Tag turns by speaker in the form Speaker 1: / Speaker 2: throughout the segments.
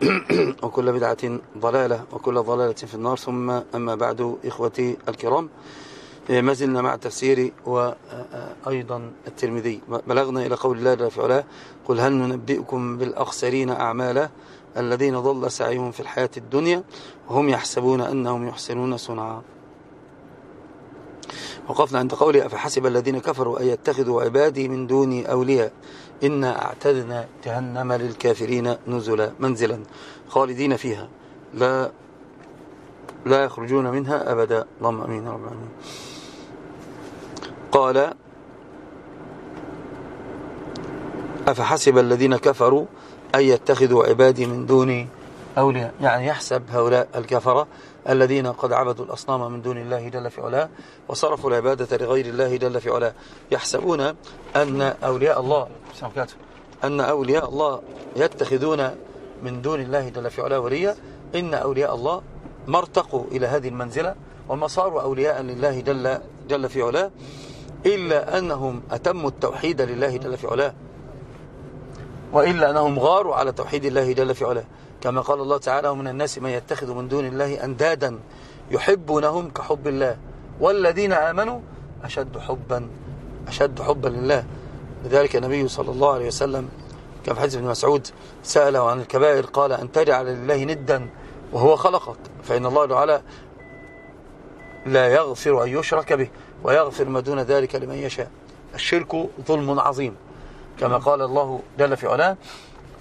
Speaker 1: وكل بدعة ضلالة وكل ضلالة في النار ثم أما بعد إخوتي الكرام ما زلنا مع التفسير وأيضا آه، الترمذي بلغنا إلى قول الله في علاه قل هل ننبئكم بالأخسرين أعمالا الذين ضل سعيهم في الحياة الدنيا وهم يحسبون أنهم يحسنون صنعا وقفنا عند قوله أفحسب الذين كفروا أن يتخذوا عبادي من دوني أولياء إنا أعتدنا جهنم للكافرين نزلا منزلا خالدين فيها لا لا يخرجون منها أبدا اللهم أمين رب العالمين قال أفحسب الذين كفروا أن يتخذوا عبادي من دوني أولياء يعني يحسب هؤلاء الكفرة الذين قد عبدوا الأصنام من دون الله جل في علاه وصرفوا العبادة لغير الله جل في علاه يحسبون أن أولياء الله أن أولياء الله يتخذون من دون الله جل في علاه وليا إن أولياء الله ما ارتقوا إلى هذه المنزلة وما صاروا أولياء لله جل, جل في علاه إلا أنهم أتموا التوحيد لله جل في علاه وإلا أنهم غاروا على توحيد الله جل في علاه كما قال الله تعالى ومن الناس من يتخذ من دون الله أندادا يحبونهم كحب الله والذين آمنوا أشد حبا أشد حبا لله لذلك النبي صلى الله عليه وسلم كان في حديث ابن مسعود سأله عن الكبائر قال أن تجعل لله ندا وهو خلقك فإن الله تعالى لا يغفر أن يشرك به ويغفر ما دون ذلك لمن يشاء الشرك ظلم عظيم كما قال الله جل في علاه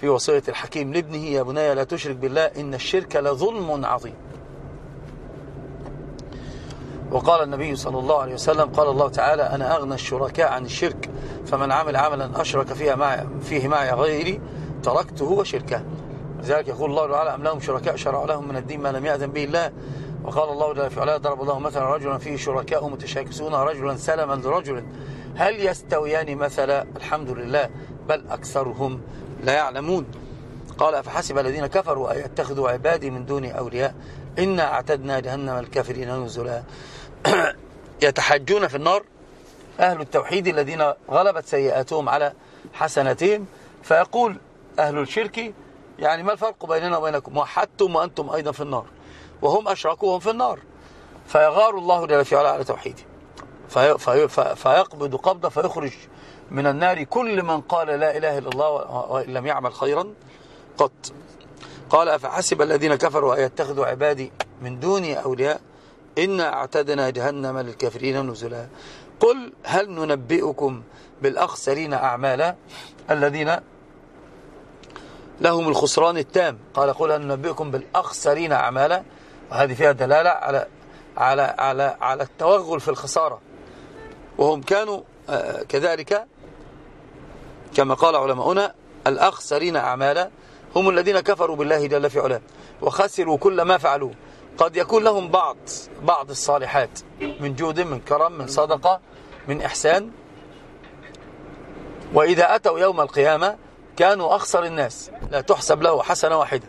Speaker 1: في وصية الحكيم لابنه يا بني لا تشرك بالله إن الشرك لظلم عظيم وقال النبي صلى الله عليه وسلم قال الله تعالى أنا أغنى الشركاء عن الشرك فمن عمل عملا أشرك فيها معي فيه معي غيري تركته وشركه لذلك يقول الله تعالى أم لهم شركاء شرعوا لهم من الدين ما لم يأذن به الله وقال الله جل فعلا ضرب الله مثلا رجلا فيه شركاء متشاكسون رجلا سلما لرجل هل يستويان مثلا الحمد لله بل أكثرهم لا يعلمون قال أفحسب الذين كفروا أن يتخذوا عبادي من دون أولياء إنا أعتدنا جهنم الكافرين نزلا يتحجون في النار أهل التوحيد الذين غلبت سيئاتهم على حسناتهم فيقول أهل الشرك يعني ما الفرق بيننا وبينكم وحدتم وأنتم أيضا في النار وهم أشركوهم في النار فيغار الله جل في على توحيده فيقبض قبضة فيخرج من النار كل من قال لا إله إلا الله وإن لم يعمل خيرا قط قال أفحسب الذين كفروا أن يتخذوا عبادي من دوني أولياء إنا اعتدنا جهنم للكافرين نزلا قل هل ننبئكم بالأخسرين أعمالا الذين لهم الخسران التام قال قل هل ننبئكم بالأخسرين أعمالا وهذه فيها دلالة على على على على التوغل في الخسارة وهم كانوا آه، كذلك كما قال علماؤنا الأخسرين أعمالا هم الذين كفروا بالله جل في علاه وخسروا كل ما فعلوه قد يكون لهم بعض بعض الصالحات من جود من كرم من صدقة من إحسان وإذا أتوا يوم القيامة كانوا أخسر الناس لا تحسب له حسنة واحدة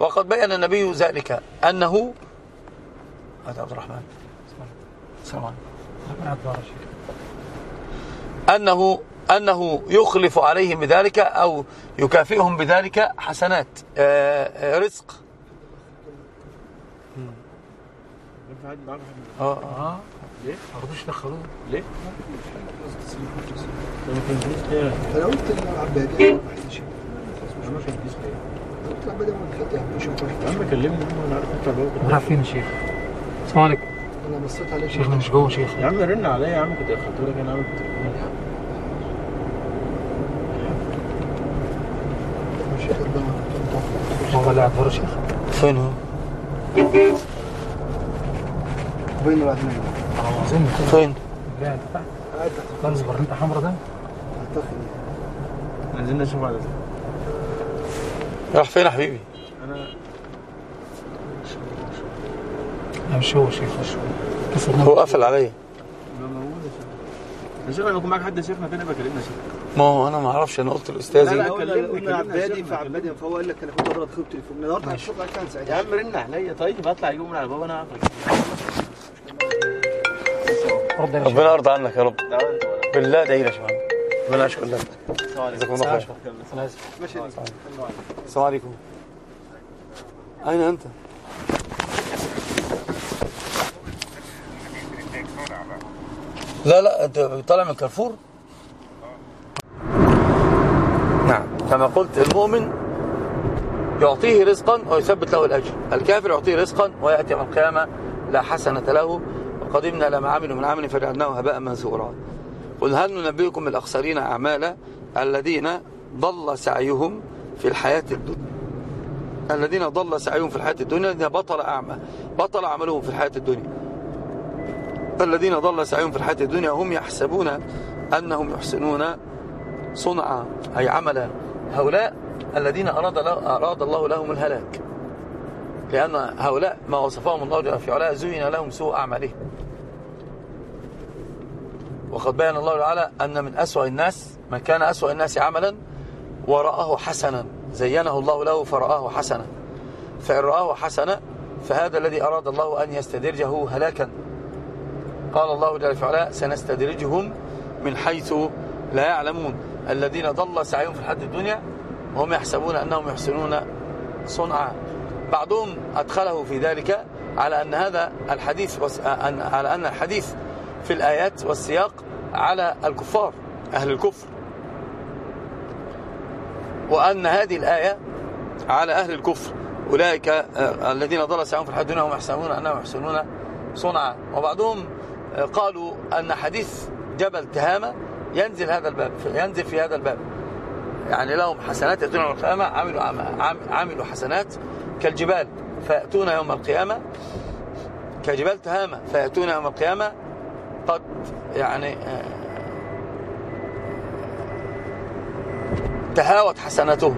Speaker 1: وقد بين النبي ذلك أنه هذا عبد الرحمن السلام عليكم أنه أنه يخلف عليهم بذلك أو يكافئهم بذلك حسنات آه، آه، رزق اه اه ليه؟ ما رضوش يدخلوه ليه؟ انا قلت العباديه ما حدش ما كان قلت العباديه ما يا عم كلمني انا عارف انت جوه راح فين يا شيخ؟ السلام عليكم انا بصيت عليه شيخ مش جوه شيخ يا عم رن عليا يا عم كنت دخلت لك انا عامل ولا عبر شيخ فين هو؟ وين الواد منه؟ فين؟ لا انت اصبر انت حمرا ده؟ اعتقد عايزين نشوف على راح فين يا حبيبي؟ انا امشي هو شيخ هو قفل عليا معاك حد شيخنا فين شيخ ما هو انا ما اعرفش انا قلت الاستاذ لا لا كلمني عبادي فعبادي فهو قال لك انا كنت بضرب خيوط تليفون النهارده هشوف يا عم رن عليا طيب هطلع يجيبه على انا عارفك ربنا يرضى عنك يا رب بالله ادعي لي يا شباب ربنا يشكر لك جزاكم الله خير السلام عليكم اين انت؟ لا لا انت طالع من كارفور نعم كما قلت المؤمن يعطيه رزقا ويثبت له الأجر الكافر يعطيه رزقا ويأتي من القيامة لا حسنة له وقدمنا لما عملوا من عمل فجعلناه هباء منثورا قل هل ننبئكم بالأخسرين أعمالا الذين ضل سعيهم في الحياة الدنيا الذين ضل سعيهم في الحياة الدنيا الذين بطل أعمى بطل عملهم في الحياة الدنيا الذين ضل سعيهم في الحياة الدنيا هم يحسبون أنهم يحسنون صنعا أي عملا هؤلاء الذين أراد, أراد الله لهم الهلاك لأن هؤلاء ما وصفهم الله جل في علاه زين لهم سوء أعمالهم وقد بيان الله تعالى أن من أسوأ الناس من كان أسوأ الناس عملا ورآه حسنا زينه الله له فرآه حسنا فإن رآه حسنا فهذا الذي أراد الله أن يستدرجه هلاكا قال الله جل وعلا سنستدرجهم من حيث لا يعلمون الذين ضل سعيهم في الحد الدنيا وهم يحسبون أنهم يحسنون صنعا بعضهم أدخله في ذلك على أن هذا الحديث على أن الحديث في الآيات والسياق على الكفار أهل الكفر وأن هذه الآية على أهل الكفر أولئك آه، الذين ضل سعيهم في الحد الدنيا وهم يحسبون أنهم يحسنون صنعا وبعضهم قالوا أن حديث جبل تهامة ينزل هذا الباب ينزل في هذا الباب يعني لهم حسنات يأتون يوم القيامة عملوا, عملوا حسنات كالجبال فيأتون يوم القيامة كجبال تهامة فيأتون يوم القيامة قد يعني آه، تهاوت حسناتهم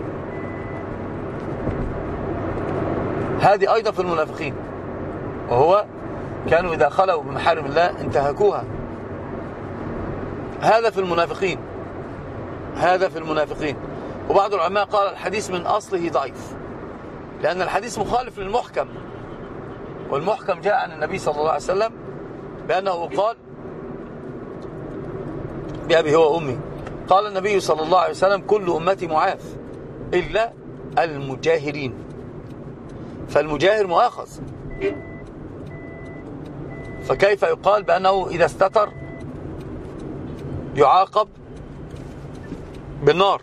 Speaker 1: هذه أيضا في المنافقين وهو كانوا إذا خلوا بمحارم الله انتهكوها هذا في المنافقين هذا في المنافقين وبعض العلماء قال الحديث من أصله ضعيف لأن الحديث مخالف للمحكم والمحكم جاء عن النبي صلى الله عليه وسلم بأنه قال بأبي هو أمي قال النبي صلى الله عليه وسلم كل أمتي معاف إلا المجاهرين فالمجاهر مؤاخذ فكيف يقال بأنه إذا استتر يعاقب بالنار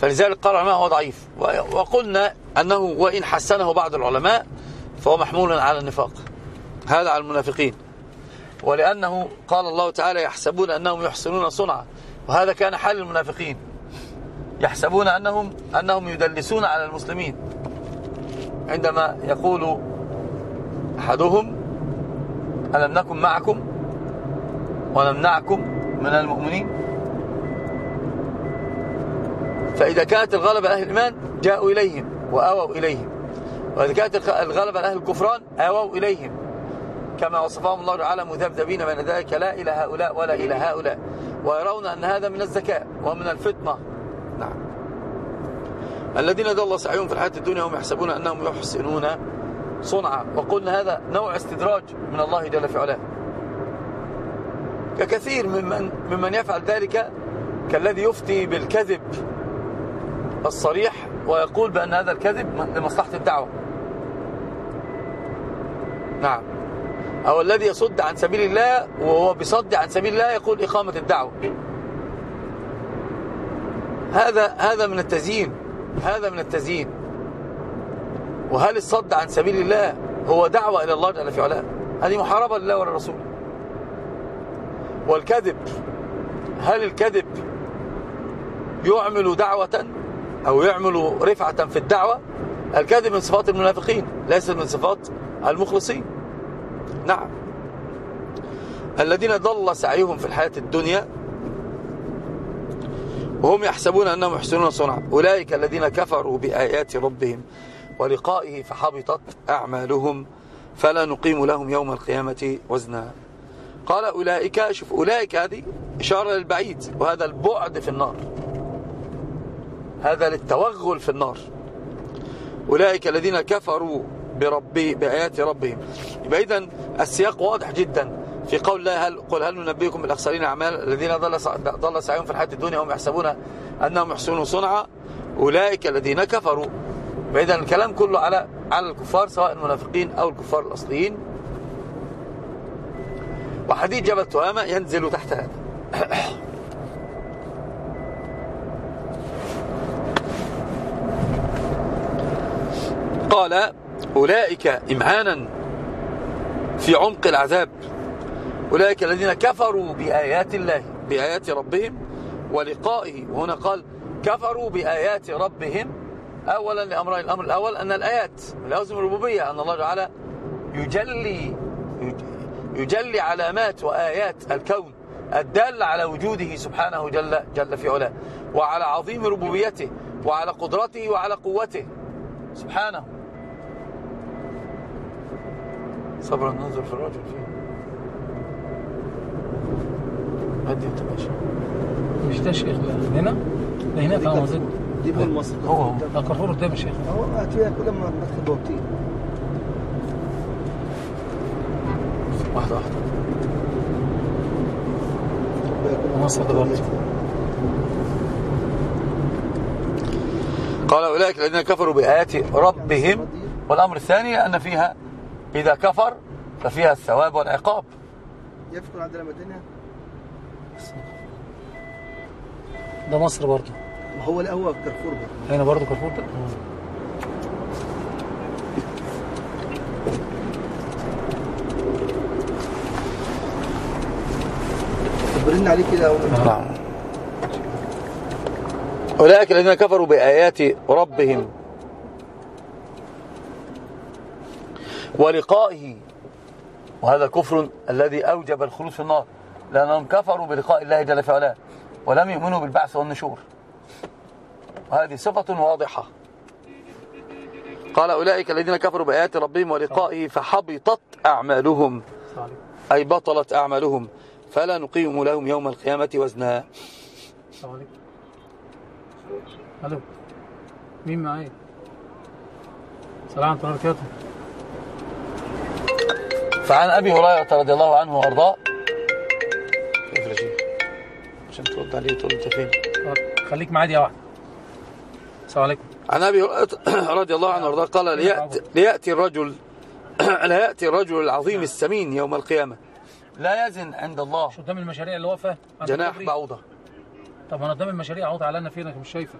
Speaker 1: فلذلك قال العلماء هو ضعيف وقلنا أنه وإن حسنه بعض العلماء فهو محمول على النفاق هذا على المنافقين ولأنه قال الله تعالى يحسبون أنهم يحسنون صنعا وهذا كان حال المنافقين يحسبون أنهم أنهم يدلسون على المسلمين عندما يقول أحدهم ألم نكن معكم ونمنعكم من المؤمنين فإذا كانت الغلبة أهل الإيمان جاءوا إليهم وآووا إليهم وإذا كانت الغلبة أهل الكفران آووا إليهم كما وصفهم الله تعالى مذبذبين بين ذلك لا إلى هؤلاء ولا إلى هؤلاء ويرون أن هذا من الذكاء ومن الفطنة نعم الذين ضل الله سعيهم في الحياة الدنيا هم يحسبون أنهم يحسنون صنعا وقلنا هذا نوع استدراج من الله جل في علاه ككثير ممن, ممن يفعل ذلك كالذي يفتي بالكذب الصريح ويقول بأن هذا الكذب لمصلحة الدعوة نعم أو الذي يصد عن سبيل الله وهو بصد عن سبيل الله يقول إقامة الدعوة هذا هذا من التزيين هذا من التزيين وهل الصد عن سبيل الله هو دعوة إلى الله جل في علاه هذه محاربة لله وللرسول والكذب هل الكذب يعمل دعوة أو يعمل رفعة في الدعوة الكذب من صفات المنافقين ليس من صفات المخلصين نعم الذين ضل سعيهم في الحياة الدنيا وهم يحسبون أنهم يحسنون صنعا أولئك الذين كفروا بآيات ربهم ولقائه فحبطت أعمالهم فلا نقيم لهم يوم القيامة وزنا قال أولئك شوف أولئك هذه إشارة للبعيد وهذا البعد في النار هذا للتوغل في النار أولئك الذين كفروا بربي بآيات ربهم يبقى إذن السياق واضح جدا في قول الله هل قل هل ننبئكم بالأخسرين أعمال الذين ضل ضل سعيهم في الحياة الدنيا هم يحسبون أنهم يحسنون صنعا أولئك الذين كفروا فإذا الكلام كله على على الكفار سواء المنافقين أو الكفار الأصليين وحديث جبل تهامة ينزل تحت هذا قال أولئك إمعانا في عمق العذاب أولئك الذين كفروا بآيات الله بآيات ربهم ولقائه وهنا قال كفروا بآيات ربهم أولا لأمرين الأمر الأول أن الآيات من الربوبية أن الله تعالى يجلي يجلي علامات وآيات الكون الدالة على وجوده سبحانه جل, جل في علاه وعلى عظيم ربوبيته وعلى قدرته وعلى قوته سبحانه صبرا ننظر في الرجل فيه هدي انت ماشي مش ده شيخ هنا ده هنا ديبون مصر هو هو كارفور قدام الشيخ هو هتبيع كل ما تدخل بوابتين واحدة واحدة مصر دلوقتي قال أولئك الذين كفروا بآيات ربهم والأمر الثاني أن فيها إذا كفر ففيها الثواب والعقاب يفكر عندنا مدينة ده مصر برضه ما هو لا هو كارفور ده هنا برضه كارفور ده برن عليه كده نعم أولئك الذين كفروا بآيات ربهم ولقائه وهذا كفر الذي أوجب الخلوص في النار لأنهم كفروا بلقاء الله جل في علاه ولم يؤمنوا بالبعث والنشور هذه صفة واضحة قال أولئك الذين كفروا بآيات ربهم ولقائه فحبطت أعمالهم أي بطلت أعمالهم فلا نقيم لهم يوم القيامة وزنا ألو مين معايا السلام عليكم فعن أبي هريرة رضي الله عنه وأرضاه عشان ترد عليه تقول أنت فين خليك معايا يا واحد السلام عليكم عن أبي رضي الله عنه وارضاه قال ليأتي, ليأتي الرجل ليأتي يأتي الرجل العظيم نعم. السمين يوم القيامة لا يزن عند الله مش قدام المشاريع اللي واقفة جناح بعوضة طب أنا قدام المشاريع عوضة على أنا فينك مش شايفك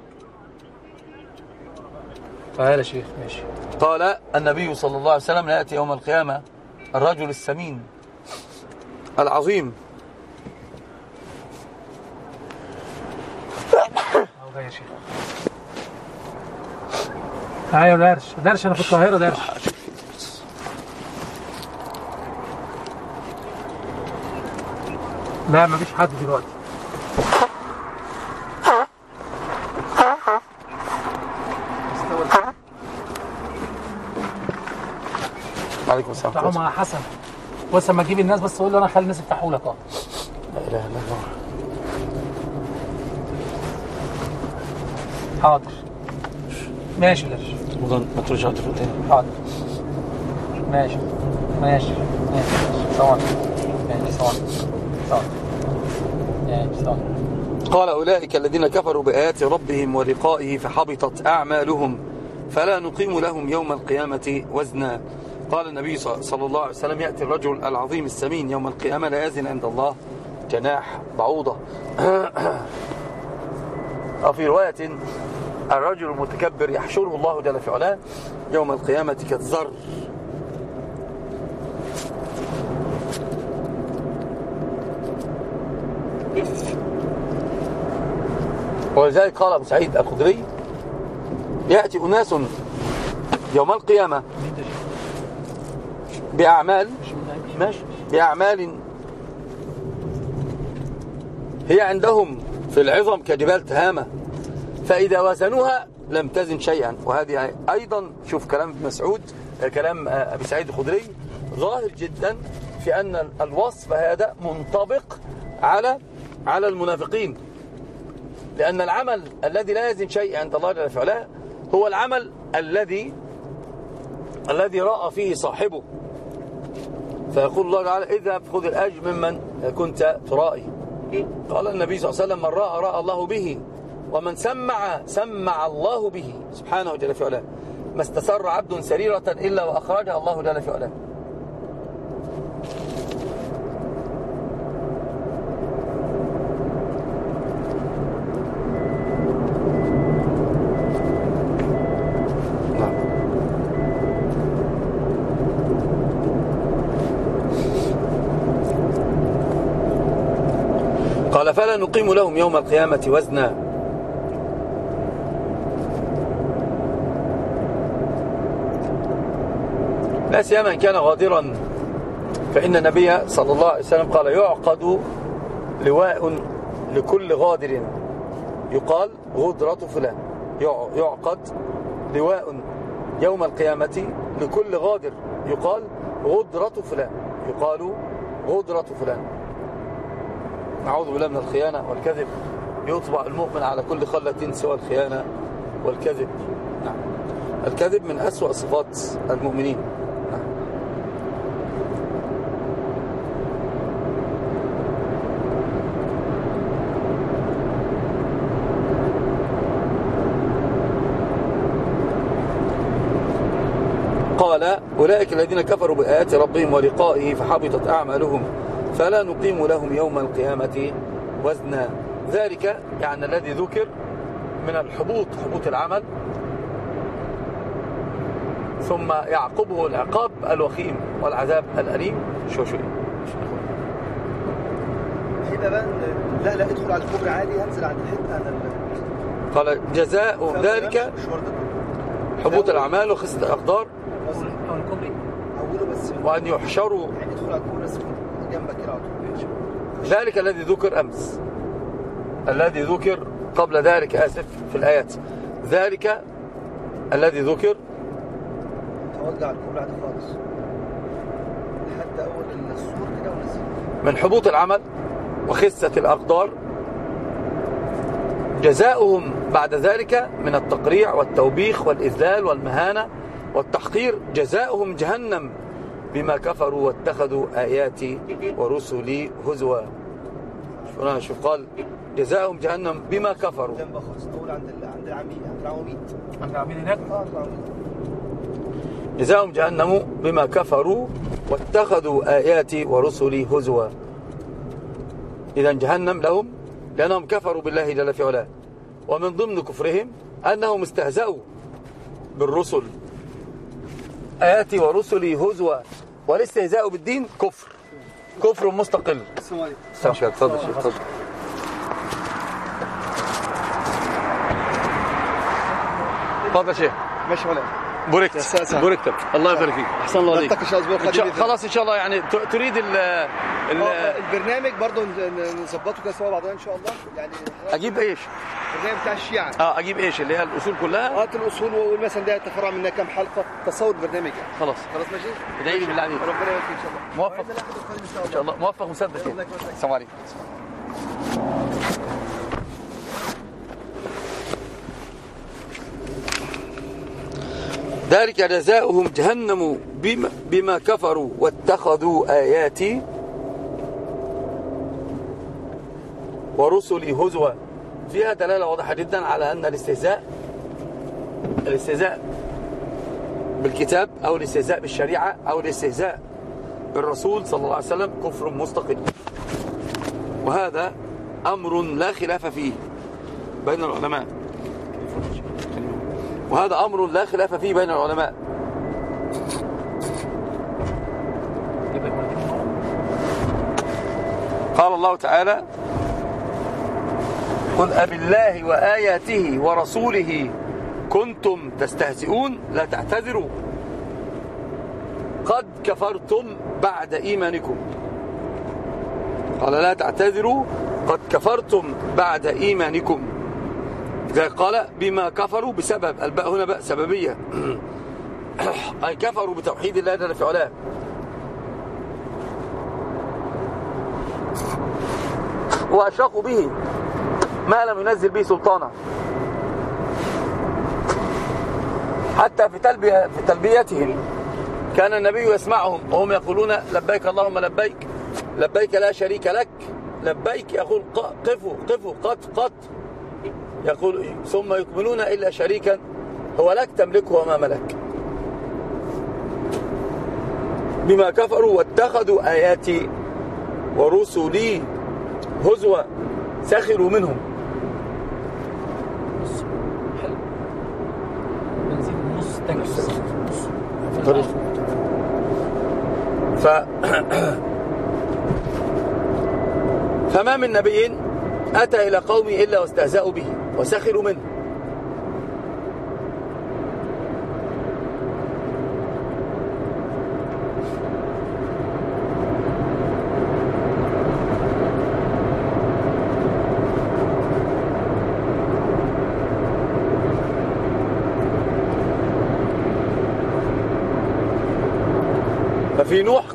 Speaker 1: تعالى يا شيخ ماشي قال النبي صلى الله عليه وسلم ليأتي يوم القيامة الرجل السمين العظيم يا شيخ ايوه درش درش انا في القاهره درش لا مفيش حد دلوقتي عليكم السلام افتحوا مع حسن بص اما تجيب الناس بس قول له انا خلي الناس يفتحوا لك اه لا اله الا الله حاضر ماشي لش ما تروحش هتفوت تاني حاضر ماشي ماشي ماشي قال أولئك الذين كفروا بآيات ربهم ولقائه فحبطت أعمالهم فلا نقيم لهم يوم القيامة وزنا قال النبي صلى الله عليه وسلم يأتي الرجل العظيم السمين يوم القيامة لا يزن عند الله جناح بعوضة وفي رواية الرجل المتكبر يحشره الله جل في علاه يوم القيامة كالذر ولذلك قال ابو سعيد الخدري يأتي أناس يوم القيامة بأعمال ماشي بأعمال هي عندهم في العظم كجبال تهامة فإذا وزنوها لم تزن شيئا وهذه أيضا شوف كلام ابن مسعود كلام آه، أبي سعيد الخدري ظاهر جدا في أن الوصف هذا منطبق على على المنافقين لأن العمل الذي لا يزن شيئا عند الله جل وعلا هو العمل الذي الذي رأى فيه صاحبه فيقول الله تعالى اذهب خذ الأجر ممن كنت ترائي قال النبي صلى الله عليه وسلم من رأى رأى الله به ومن سمع سمع الله به سبحانه جل في علاه ما استسر عبد سريرة إلا وأخرجها الله جل في علاه قال فلا نقيم لهم يوم القيامة وزنا لا سيما إن كان غادرا فإن النبي صلى الله عليه وسلم قال يعقد لواء لكل غادر يقال غدرة فلان يعقد لواء يوم القيامة لكل غادر يقال غدرة فلان يقال غدرة فلان نعوذ بالله من الخيانة والكذب يطبع المؤمن على كل خلة سوى الخيانة والكذب نعم الكذب من أسوأ صفات المؤمنين قال أولئك الذين كفروا بآيات ربهم ولقائه فحبطت أعمالهم فلا نقيم لهم يوم القيامة وزنا ذلك يعني الذي ذكر من الحبوط حبوط العمل ثم يعقبه العقاب الوخيم والعذاب الأليم شو شو لا لا ادخل على الكوبري عادي هنزل عند الحته انا قال جزاء ذلك حبوط الاعمال وخسه الاقدار وأن يحشروا ذلك الذي ذكر أمس الذي ذكر قبل ذلك آسف في الآيات ذلك الذي ذكر توجع القبلة خالص حتى أول السور كده من حبوط العمل وخسة الأقدار جزاؤهم بعد ذلك من التقريع والتوبيخ والإذلال والمهانة والتحقير جزاؤهم جهنم بما كفروا واتخذوا آياتي ورسلي هزوا هنا نعم، شوف قال جزاهم جهنم بما كفروا جنب خرسطول عند عند العميد عند العميد عند هناك اه جزاهم جهنم بما كفروا واتخذوا آياتي ورسلي هزوا إذا جهنم لهم لأنهم كفروا بالله جل في علاه ومن ضمن كفرهم أنهم استهزأوا بالرسل آياتي ورسلي هزوا والاستهزاء بالدين كفر كفر مستقل السلام اتفضل اتفضل اتفضل يا شيخ ماشي ولا بوركت بوركت الله يبارك فيك احسن الله عليك خلاص ان شاء الله يعني تريد آه، آه، البرنامج برضه نظبطه كده سوا بعضنا ان شاء الله يعني اجيب ايش؟ البرنامج بتاع الشيعه اه اجيب ايش اللي هي الاصول كلها؟ اه الاصول مثلا ده تفرع منها كام حلقه تصور البرنامج يعني خلاص خلاص ماشي؟ ادعي لي بالله عليك ربنا يوفقك ان شاء الله موفق ان شاء الله موفق ومسدد السلام عليكم ذلك جزاؤهم جهنم بما, بما كفروا واتخذوا آياتي ورسلي هزوا فيها دلالة واضحة جدا على أن الاستهزاء الاستهزاء بالكتاب أو الاستهزاء بالشريعة أو الاستهزاء بالرسول صلى الله عليه وسلم كفر مستقل وهذا أمر لا خلاف فيه بين العلماء وهذا أمر لا خلاف فيه بين العلماء قال الله تعالى قل أبي الله وآياته ورسوله كنتم تستهزئون لا تعتذروا قد كفرتم بعد إيمانكم قال لا تعتذروا قد كفرتم بعد إيمانكم قال بما كفروا بسبب الباء هنا باء سببية أي كفروا بتوحيد الله جل في علاه وأشرقوا به ما لم ينزل به سلطانا حتى في, تلبية في تلبيتهم كان النبي يسمعهم وهم يقولون لبيك اللهم لبيك لبيك لا شريك لك لبيك يقول قفوا قفوا قط قط يقول ثم يكملون إلا شريكا هو لك تملكه وما ملك بما كفروا واتخذوا آياتي ورسلي هزوا سخروا منهم ف فما من نبي أتى إلى قومه إلا واستهزأوا به وسخروا منه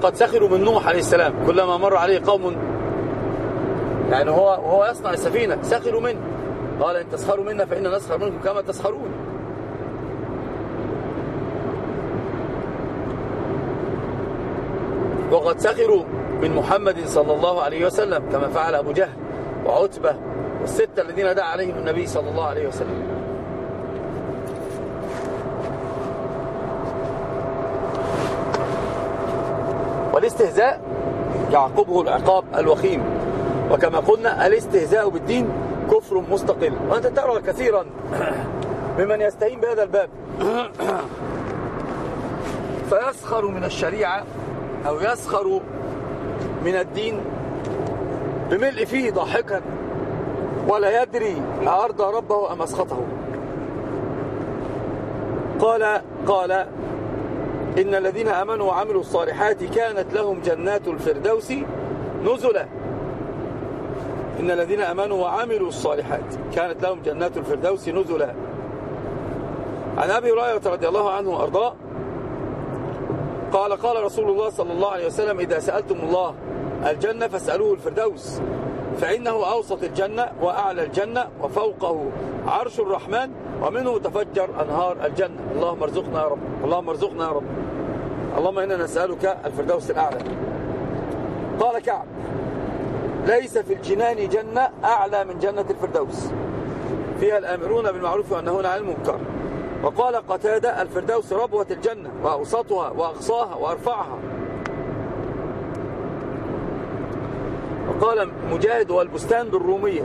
Speaker 1: وقد سخروا من نوح عليه السلام كلما مر عليه قوم يعني هو وهو يصنع السفينة سخروا منه قال إن تسخروا منا فإنا نسخر منكم كما تسخرون وقد سخروا من محمد صلى الله عليه وسلم كما فعل أبو جهل وعتبة والستة الذين دعا عليهم النبي صلى الله عليه وسلم والاستهزاء يعقبه العقاب الوخيم وكما قلنا الاستهزاء بالدين كفر مستقل وأنت ترى كثيرا ممن يستهين بهذا الباب فيسخر من الشريعة أو يسخر من الدين بملء فيه ضاحكا ولا يدري أرضى ربه أم أسخطه قال قال إن الذين أمنوا وعملوا الصالحات كانت لهم جنات الفردوس نزلا إن الذين أمنوا وعملوا الصالحات كانت لهم جنات الفردوس نزلا عن أبي هريرة رضي الله عنه وأرضاه قال قال رسول الله صلى الله عليه وسلم إذا سألتم الله الجنة فاسألوه الفردوس فإنه أوسط الجنة وأعلى الجنة وفوقه عرش الرحمن ومنه تفجر أنهار الجنة اللهم ارزقنا يا رب اللهم ارزقنا يا رب اللهم إنا نسألك الفردوس الأعلى قال كعب ليس في الجنان جنة أعلى من جنة الفردوس فيها الآمرون بالمعروف والنهون عن المنكر وقال قتادة الفردوس ربوة الجنة وأوسطها وأقصاها وأرفعها وقال مجاهد والبستان بالرومية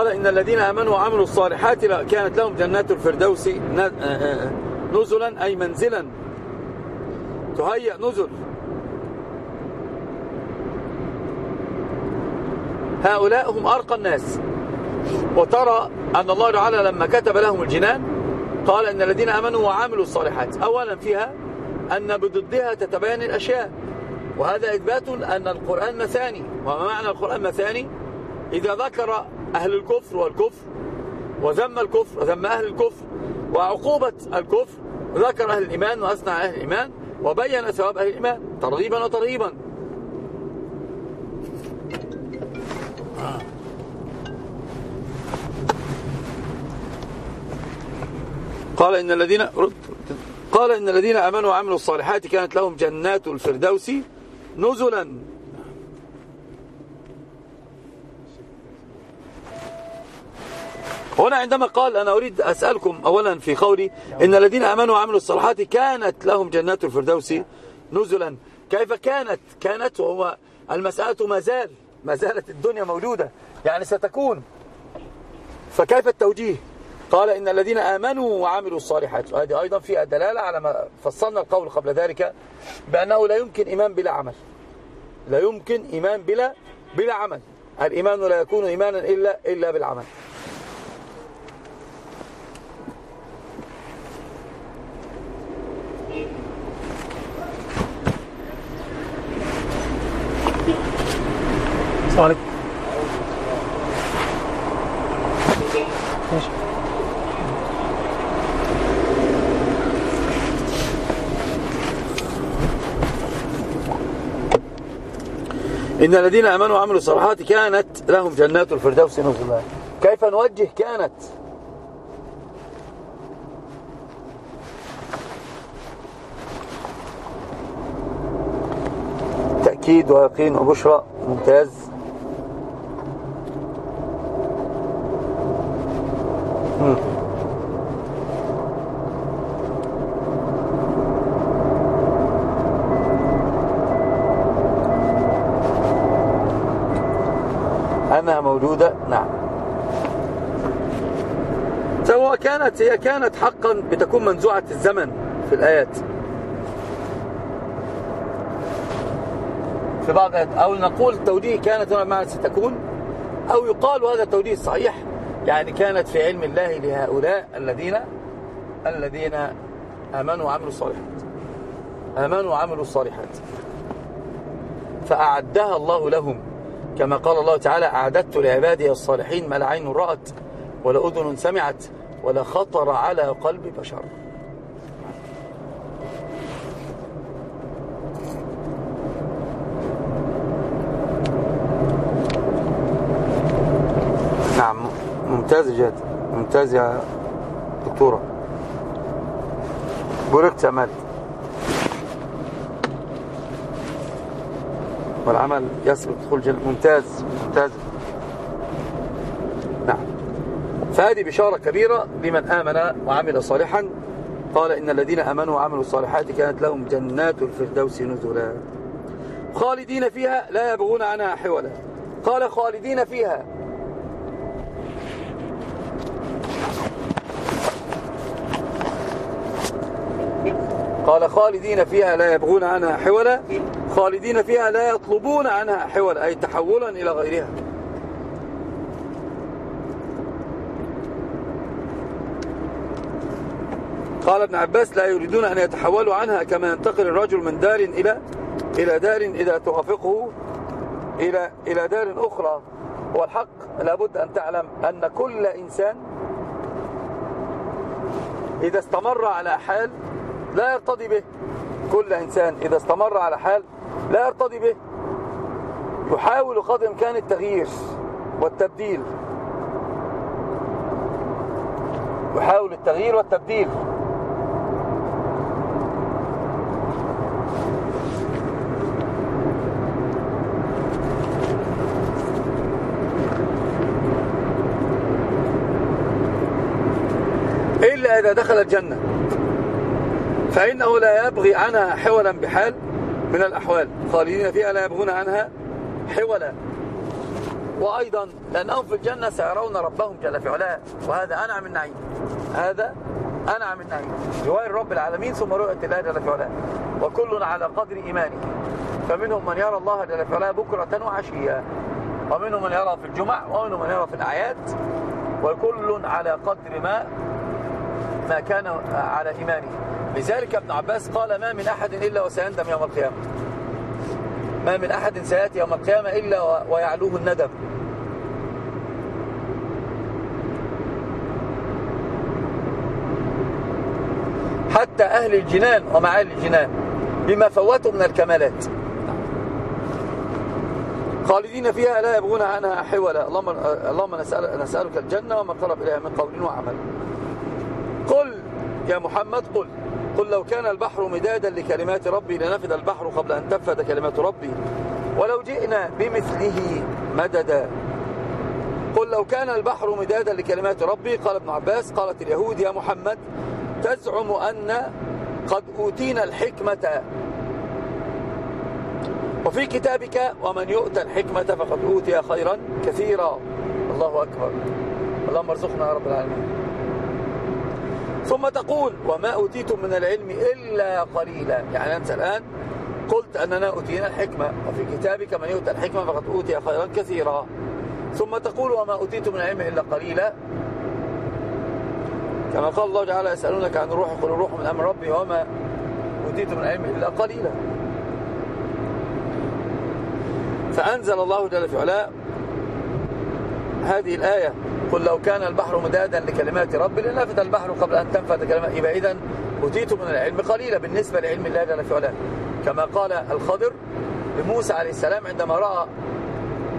Speaker 1: قال إن الذين آمنوا وعملوا الصالحات كانت لهم جنات الفردوس آه، آه، آه، نزلا أي منزلا تهيأ نزل هؤلاء هم أرقى الناس وترى أن الله تعالى لما كتب لهم الجنان قال إن الذين آمنوا وعملوا الصالحات أولا فيها أن بضدها تتبين الأشياء وهذا إثبات أن القرآن مثاني وما معنى القرآن مثاني إذا ذكر أهل الكفر والكفر وذم الكفر وذم أهل الكفر وعقوبة الكفر ذكر أهل الإيمان وأثنى أهل الإيمان وبين ثواب أهل الإيمان ترغيبا وترهيبا قال إن الذين قال إن الذين أمنوا وعملوا الصالحات كانت لهم جنات الفردوس نزلا هنا عندما قال أنا أريد أسألكم أولا في قولي إن الذين آمنوا وعملوا الصالحات كانت لهم جنات الفردوس نزلا كيف كانت كانت وهو المسألة ما زال ما زالت الدنيا موجودة يعني ستكون فكيف التوجيه قال إن الذين آمنوا وعملوا الصالحات وهذه أيضا فيها دلالة على ما فصلنا القول قبل ذلك بأنه لا يمكن إيمان بلا عمل لا يمكن إيمان بلا بلا عمل الإيمان لا يكون إيمانا إلا, إلا بالعمل السلام عليكم إن الذين أمنوا وعملوا الصالحات كانت لهم جنات الفردوس نزلا كيف نوجه كانت تأكيد ويقين وبشرى ممتاز كانت هي كانت حقا بتكون منزوعة الزمن في الآيات في بعض أو نقول التوجيه كانت ما ستكون أو يقال هذا التوجيه صحيح يعني كانت في علم الله لهؤلاء الذين الذين آمنوا وعملوا الصالحات آمنوا وعملوا الصالحات فأعدها الله لهم كما قال الله تعالى أعددت لعبادي الصالحين ما لا عين رأت ولا أذن سمعت ولا خطر على قلب بشر نعم ممتاز جاد ممتاز يا دكتورة بورك تعمل والعمل يصل دخول جنة ممتاز ممتاز فهذه بشارة كبيرة لمن آمن وعمل صالحا قال إن الذين آمنوا وعملوا الصالحات كانت لهم جنات الفردوس نزلا خالدين فيها لا يبغون عنها حولا قال خالدين فيها قال خالدين فيها لا يبغون عنها حولا خالدين فيها لا يطلبون عنها حولا أي تحولا إلى غيرها قال ابن عباس لا يريدون أن يتحولوا عنها كما ينتقل الرجل من دار إلى إلى دار إذا توافقه إلى إلى دار أخرى والحق لابد أن تعلم أن كل إنسان إذا استمر على حال لا يرتضي به كل إنسان إذا استمر على حال لا يرتضي به يحاول قدر الإمكان التغيير والتبديل يحاول التغيير والتبديل إذا دخل الجنة فإنه لا يبغي عنها حولا بحال من الأحوال خالدين فيها لا يبغون عنها حولا وأيضا لأنهم في الجنة سيرون ربهم جل في علاه وهذا أنعم النعيم هذا أنعم النعيم يوائر رب العالمين ثم رؤية الله جل في علاه وكل على قدر إيمانه فمنهم من يرى الله جل في علاه بكرة وعشية ومنهم من يرى في الجمع ومنهم من يرى في الأعياد وكل على قدر ما ما كان على إيمانه لذلك ابن عباس قال ما من أحد إلا وسيندم يوم القيامة ما من أحد سيأتي يوم القيامة إلا ويعلوه الندم حتى أهل الجنان ومعالي الجنان بما فوتوا من الكمالات خالدين فيها لا يبغون عنها حولا اللهم, نسألك الجنة وما قرب إليها من قول وعمل قل يا محمد قل قل لو كان البحر مدادا لكلمات ربي لنفد البحر قبل أن تفد كلمات ربي ولو جئنا بمثله مددا قل لو كان البحر مدادا لكلمات ربي قال ابن عباس قالت اليهود يا محمد تزعم أن قد أوتينا الحكمة وفي كتابك ومن يؤتى الحكمة فقد أوتي خيرا كثيرا الله أكبر اللهم ارزقنا يا رب العالمين ثم تقول وما أوتيتم من العلم إلا قليلا يعني أنت الآن قلت أننا أوتينا الحكمة وفي كتابك من يؤتى الحكمة فقد أوتي خيرا كثيرا ثم تقول وما أوتيتم من العلم إلا قليلا كما قال الله تعالى يسألونك عن الروح قل الروح من أمر ربي وما أوتيتم من العلم إلا قليلا فأنزل الله جل في علاه هذه الآية قل لو كان البحر مدادا لكلمات رب لنفد البحر قبل أن تنفد كلمات إبا إذا أتيت من العلم قليلا بالنسبة لعلم الله جل في علاه كما قال الخضر لموسى عليه السلام عندما رأى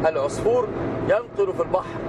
Speaker 1: العصفور ينقل في البحر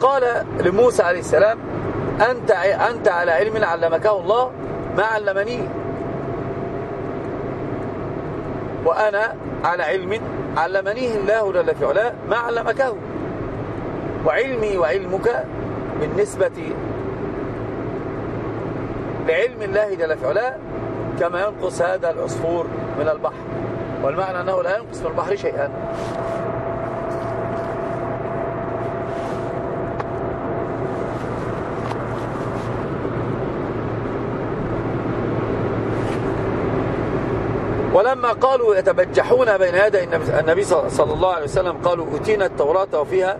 Speaker 1: فقال لموسى عليه السلام أنت, أنت على علم علمكه الله ما علمني وأنا على علم علمنيه الله جل في علاه ما علمكه وعلمي وعلمك بالنسبة لعلم الله جل في علاه كما ينقص هذا العصفور من البحر والمعنى أنه لا ينقص من البحر شيئا فلما قالوا يتبجحون بين يدي النبي صلى الله عليه وسلم قالوا أتينا التوراة وفيها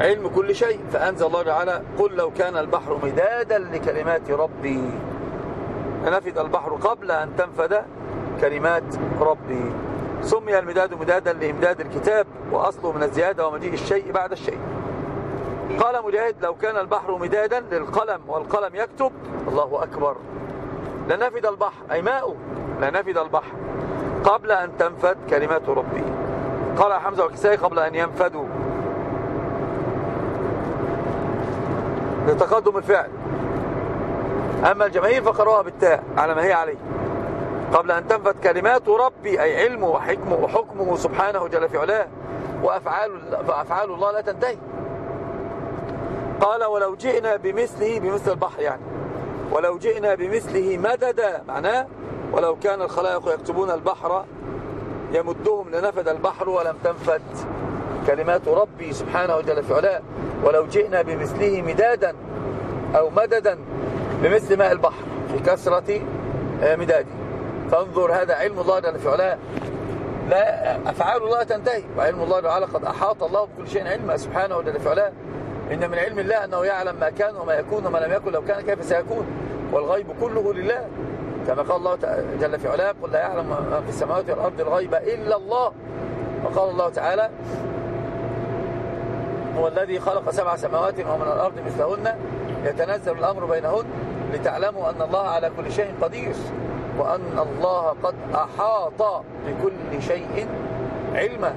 Speaker 1: علم كل شيء فأنزل الله تعالى قل لو كان البحر مدادا لكلمات ربي نفد البحر قبل أن تنفد كلمات ربي سمي المداد مدادا لإمداد الكتاب وأصله من الزيادة ومجيء الشيء بعد الشيء قال مجاهد لو كان البحر مدادا للقلم والقلم يكتب الله أكبر لنفد البحر أي ماءه لنفد البحر قبل أن تنفد كلمات ربي قال حمزة وكسائي قبل أن ينفدوا لتقدم الفعل أما الجماهير فقروها بالتاء على ما هي عليه قبل أن تنفد كلمات ربي أي علمه وحكمه وحكمه سبحانه جل في علاه وأفعال, فأفعال الله لا تنتهي قال ولو جئنا بمثله بمثل البحر يعني ولو جئنا بمثله مددا معناه ولو كان الخلائق يكتبون البحر يمدهم لنفد البحر ولم تنفد كلمات ربي سبحانه جل في علاه ولو جئنا بمثله مدادا أو مددا بمثل ماء البحر في كثرة مداده فانظر هذا علم الله جل في علاه لا أفعال الله تنتهي وعلم الله تعالى قد أحاط الله بكل شيء علما سبحانه جل في علاه إن من علم الله أنه يعلم ما كان وما يكون وما لم يكن لو كان كيف سيكون والغيب كله لله كما قال الله جل في علاه قل لا يعلم من في السماوات والأرض الغيب إلا الله وقال الله تعالى هو الذي خلق سبع سماوات ومن الأرض مثلهن يتنزل الأمر بينهن لتعلموا أن الله على كل شيء قدير وأن الله قد أحاط بكل شيء علما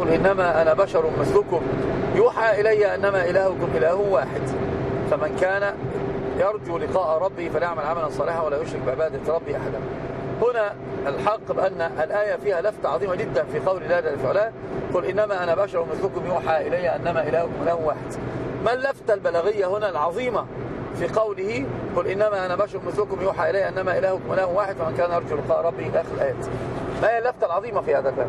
Speaker 1: قل إنما أنا بشر مثلكم يوحى إلي أنما إلهكم إله واحد فمن كان يرجو لقاء ربه فليعمل عملا صالحا ولا يشرك بعبادة ربه أحدا هنا الحق بأن الآية فيها لفتة عظيمة جدا في قول الله جل وعلا قل إنما أنا بشر مثلكم يوحى إلي أنما إلهكم إله واحد ما اللفتة البلاغية هنا العظيمة في قوله قل إنما أنا بشر مثلكم يوحى إلي أنما إلهكم إله واحد فمن كان يرجو لقاء ربه آخر الآيات ما هي اللفتة العظيمة في هذا الباب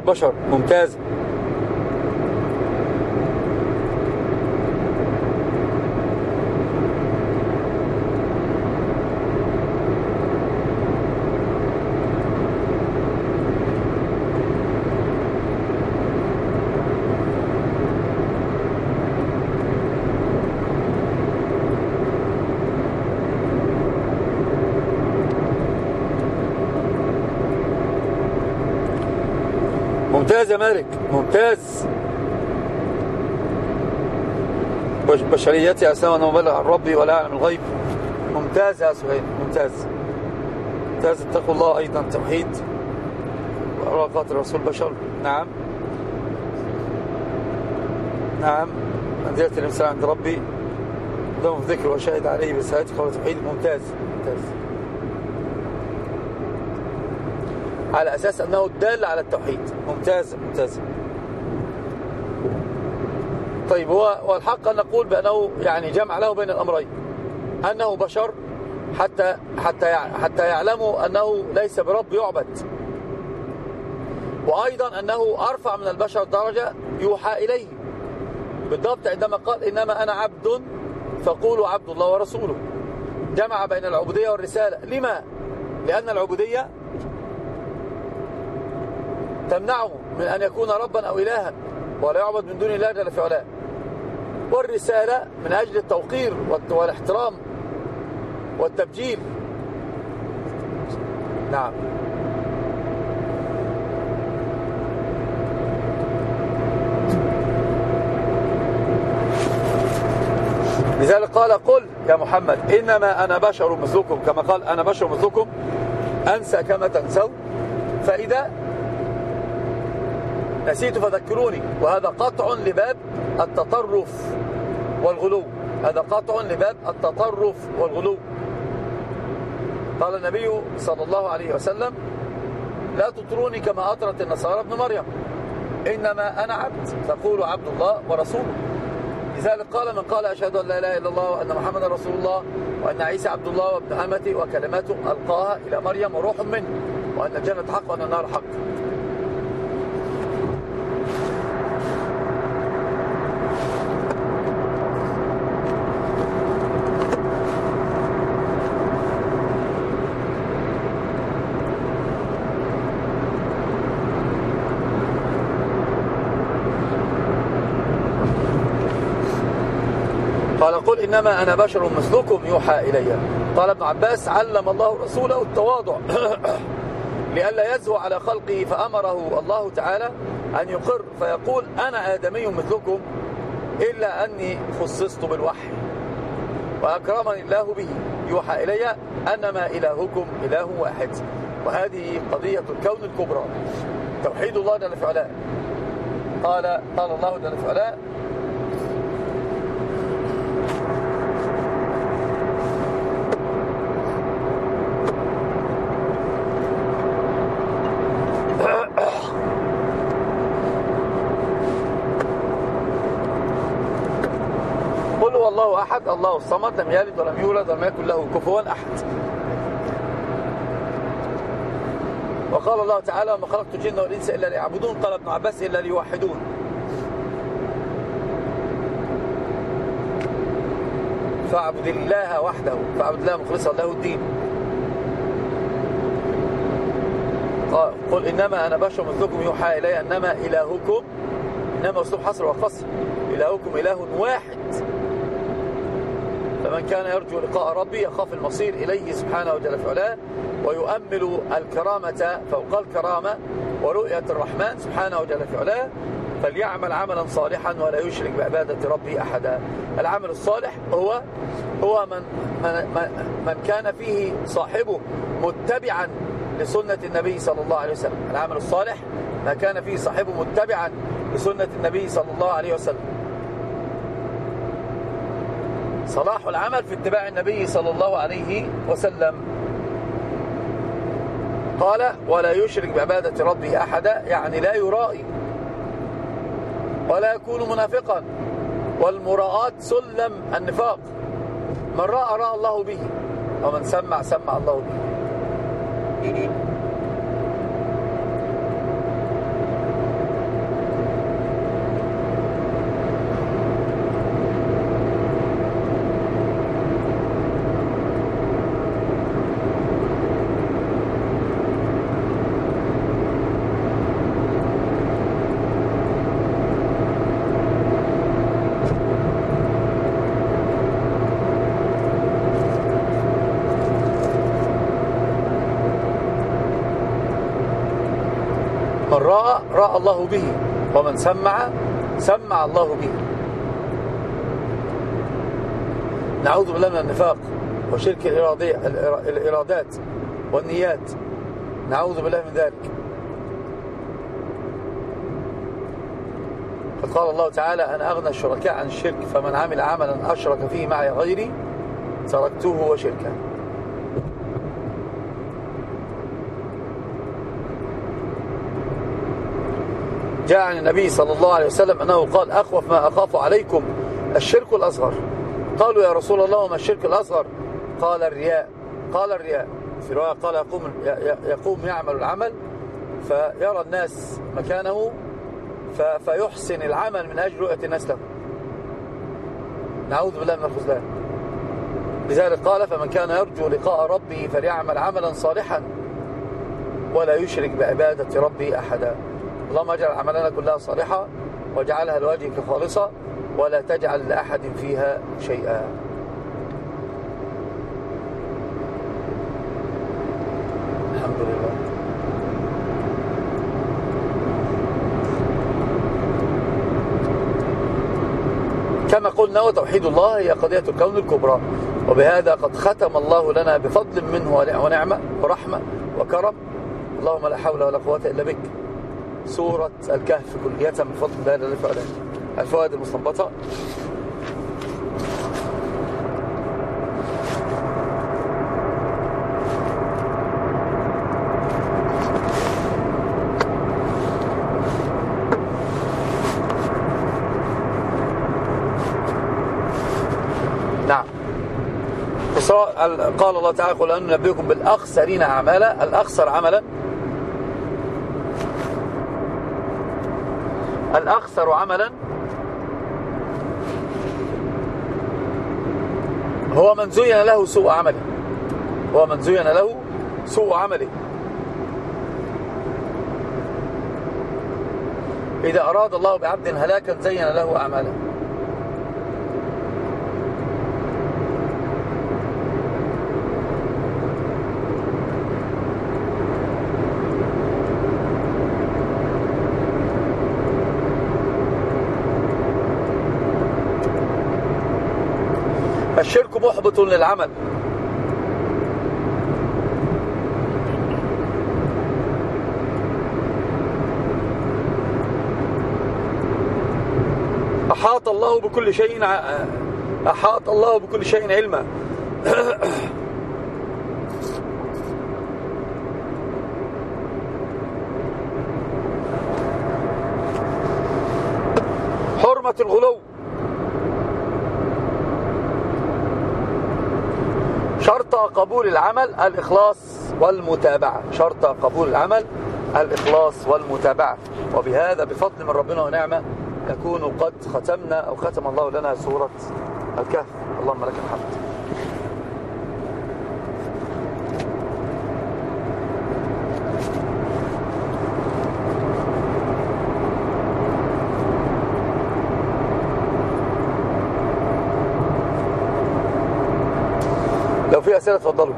Speaker 1: البشر ممتاز ممتاز يا مالك ممتاز بشريتي يا أسامة أنا مبلغ عن ربي ولا أعلم الغيب ممتاز يا سهيل ممتاز ممتاز اتقوا الله أيضا توحيد وعلاقات الرسول بشر نعم نعم منزلة الإنسان عند ربي دوم في ذكر وشاهد عليه بسهاتك وتوحيد ممتاز ممتاز على أساس أنه دال على التوحيد ممتازة ممتازة طيب هو والحق أن نقول بأنه يعني جمع له بين الأمرين أنه بشر حتى حتى حتى يعلموا أنه ليس برب يعبد وأيضا أنه أرفع من البشر درجة يوحى إليه بالضبط عندما قال إنما أنا عبد فقولوا عبد الله ورسوله جمع بين العبودية والرسالة لما؟ لأن العبودية تمنعه من أن يكون ربا أو إلها ولا يعبد من دون الله جل في علاه والرسالة من أجل التوقير والاحترام والتبجيل نعم لذلك قال قل يا محمد إنما أنا بشر مثلكم كما قال أنا بشر مثلكم أنسى كما تنسون فإذا نسيت فذكروني وهذا قطع لباب التطرف والغلو هذا قطع لباب التطرف والغلو قال النبي صلى الله عليه وسلم لا تطروني كما أطرت النصارى ابن مريم إنما أنا عبد تقول عبد الله ورسوله لذلك قال من قال أشهد أن لا إله إلا الله وأن محمدا رسول الله وأن عيسى عبد الله وابن عمتي وكلماته ألقاها إلى مريم وروح منه وأن الجنة حق وأن النار حق إنما أنا بشر مثلكم يوحى إلي قال ابن عباس علم الله رسوله التواضع لئلا يزهو على خلقه فأمره الله تعالى أن يقر فيقول أنا آدمي مثلكم إلا أني خصصت بالوحي وأكرمني الله به يوحى إلي أنما إلهكم إله واحد وهذه قضية الكون الكبرى توحيد الله جل في علاه قال قال الله جل في علاه الله الصمد لم يلد ولم يولد ولم يكن له كفوا أحد وقال الله تعالى وما خلقت الجن والإنس إلا ليعبدون قال ابن عباس إلا ليوحدون فاعبد الله وحده فاعبد الله مخلصا له الدين قل إنما أنا بشر مثلكم يوحى إلي أنما إلهكم إنما أسلوب حصر وقصر إلهكم إله واحد فمن كان يرجو لقاء ربي يخاف المصير إليه سبحانه وجل فعلا ويؤمل الكرامة فوق الكرامة ورؤية الرحمن سبحانه وجل فعلا فليعمل عملا صالحا ولا يشرك بعبادة ربي أحدا العمل الصالح هو هو من, من, من كان فيه صاحبه متبعا لسنة النبي صلى الله عليه وسلم العمل الصالح ما كان فيه صاحبه متبعا لسنة النبي صلى الله عليه وسلم صلاح العمل في اتباع النبي صلى الله عليه وسلم قال ولا يشرك بعبادة ربه أحدا يعني لا يرائي ولا يكون منافقا والمراءات سلم النفاق من رأى رأى الله به ومن سمع سمع الله به من راى راى الله به ومن سمع سمع الله به نعوذ بالله من النفاق وشرك الإرادات والنيات نعوذ بالله من ذلك فقال الله تعالى أنا أغنى الشركاء عن الشرك فمن عمل عملا أشرك فيه معي غيري تركته وشركه جاء عن النبي صلى الله عليه وسلم أنه قال أخوف ما أخاف عليكم الشرك الأصغر قالوا يا رسول الله وما الشرك الأصغر قال الرياء قال الرياء في رواية قال يقوم, يقوم يعمل العمل فيرى الناس مكانه فيحسن العمل من أجل رؤية الناس له نعوذ بالله من الخذلان لذلك قال فمن كان يرجو لقاء ربه فليعمل عملا صالحا ولا يشرك بعبادة ربه أحدا اللهم اجعل اعمالنا كلها صالحة واجعلها لوجهك خالصة ولا تجعل لأحد فيها شيئا الحمد لله كما قلنا وتوحيد الله هي قضية الكون الكبرى وبهذا قد ختم الله لنا بفضل منه ونعمة ورحمة وكرم اللهم لا حول ولا قوة إلا بك سورة الكهف كلية من فضل الله للف عليها الفوائد المستنبطة نعم قال الله تعالى قل أن ننبئكم بالأخسرين أعمالا الأخسر عملا يخسر عملا هو من زين له سوء عمله هو من زين له سوء عمله إذا أراد الله بعبد هلاكا زين له أعماله الترك محبط للعمل أحاط الله بكل شيء أحاط الله بكل شيء علما حرمة الغلو قبول العمل الإخلاص والمتابعة شرط قبول العمل الإخلاص والمتابعة وبهذا بفضل من ربنا ونعمة نكون قد ختمنا أو ختم الله لنا سورة الكهف اللهم لك الحمد في اسئله اتفضلوا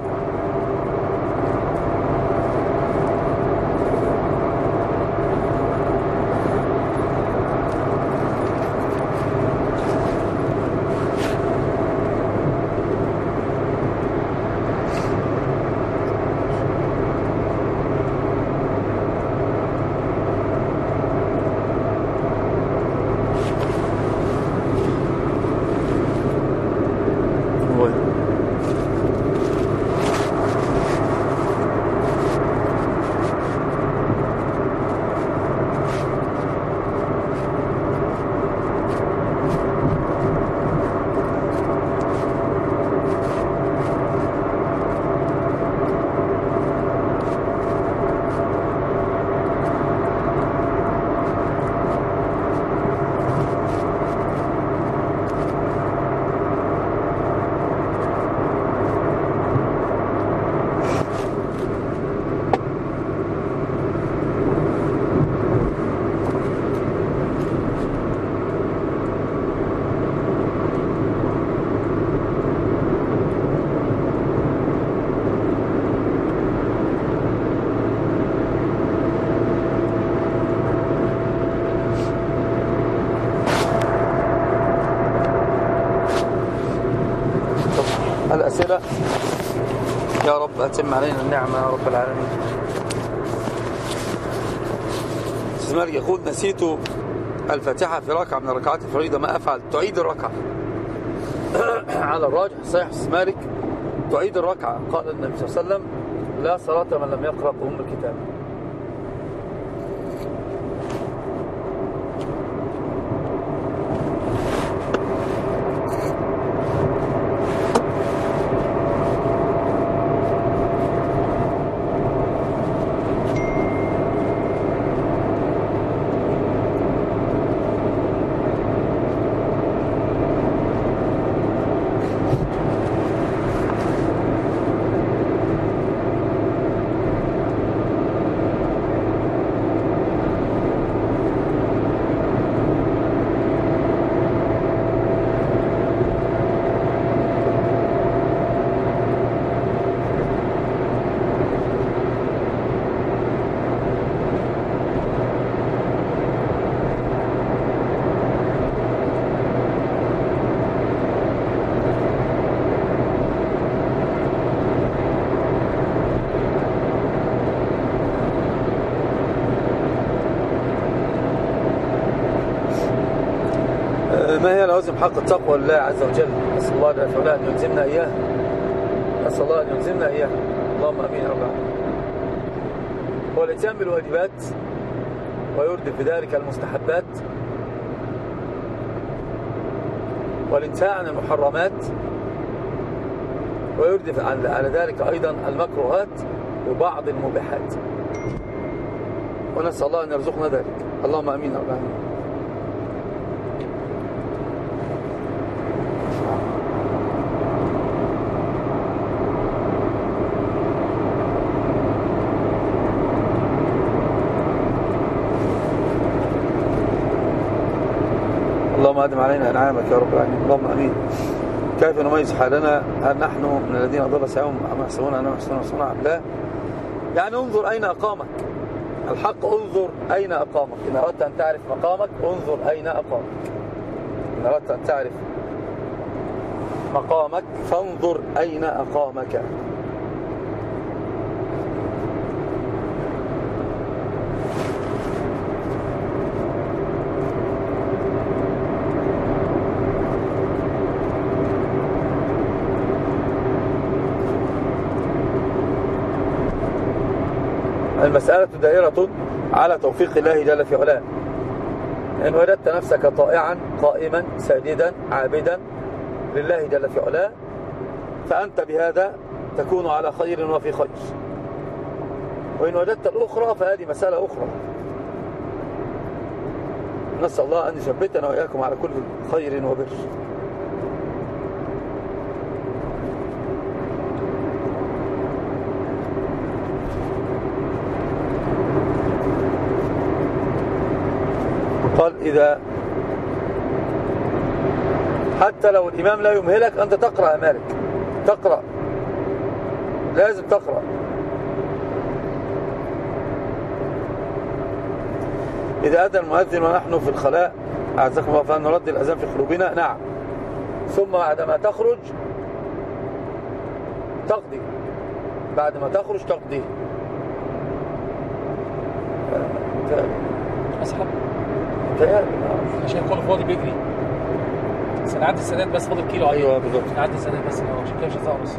Speaker 1: وأتم علينا النعمة يا رب العالمين أستاذ مالك يقول نسيت الفاتحة في ركعة من ركعات الفريضة ما أفعل تعيد الركعة على الراجح صحيح أستاذ مالك تعيد الركعة قال النبي صلى الله عليه وسلم لا صلاة من لم يقرأ بأم الكتاب حق التقوى لله عز وجل نسأل الله جل وعلا أن يلزمنا إياه نسأل الله أن يلزمنا إياه اللهم أمين رب العالمين والإتيان بالواجبات ويردف بذلك المستحبات والانتهاء عن المحرمات ويردف على ذلك أيضا المكروهات وبعض المباحات ونسأل الله أن يرزقنا ذلك اللهم أمين رب العالمين أدم علينا أنعامك يا رب العالمين اللهم أمين كيف نميز حالنا هل نحن من الذين أضل سعيهم أم يحسبون أنهم يحسنون صنعا لا يعني انظر أين أقامك الحق انظر أين أقامك إن أردت أن تعرف مقامك انظر أين أقامك إن أردت أن تعرف مقامك فانظر أين أقامك المسألة دائرة على توفيق الله جل في علاه إن وجدت نفسك طائعا قائما ساجدا عابدا لله جل في علاه فأنت بهذا تكون على خير وفي خير وإن وجدت الأخرى فهذه مسألة أخرى نسأل الله أن يثبتنا وإياكم على كل خير وبر إذا حتى لو الإمام لا يمهلك أنت تقرأ يا مالك تقرأ لازم تقرأ إذا أدى المؤذن ونحن في الخلاء أعزكم الله نرد الأذان في قلوبنا نعم ثم بعدما تخرج تقضي بعد ما تخرج تقضي أصحاب متهيألي عشان يكون فاضي بيجري بس انا عندي السداد بس فاضل كيلو عليه ايوه بالظبط انا عندي السداد بس عشان كده مش هدفع بس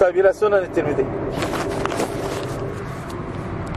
Speaker 1: طيب الى سنن الترمذي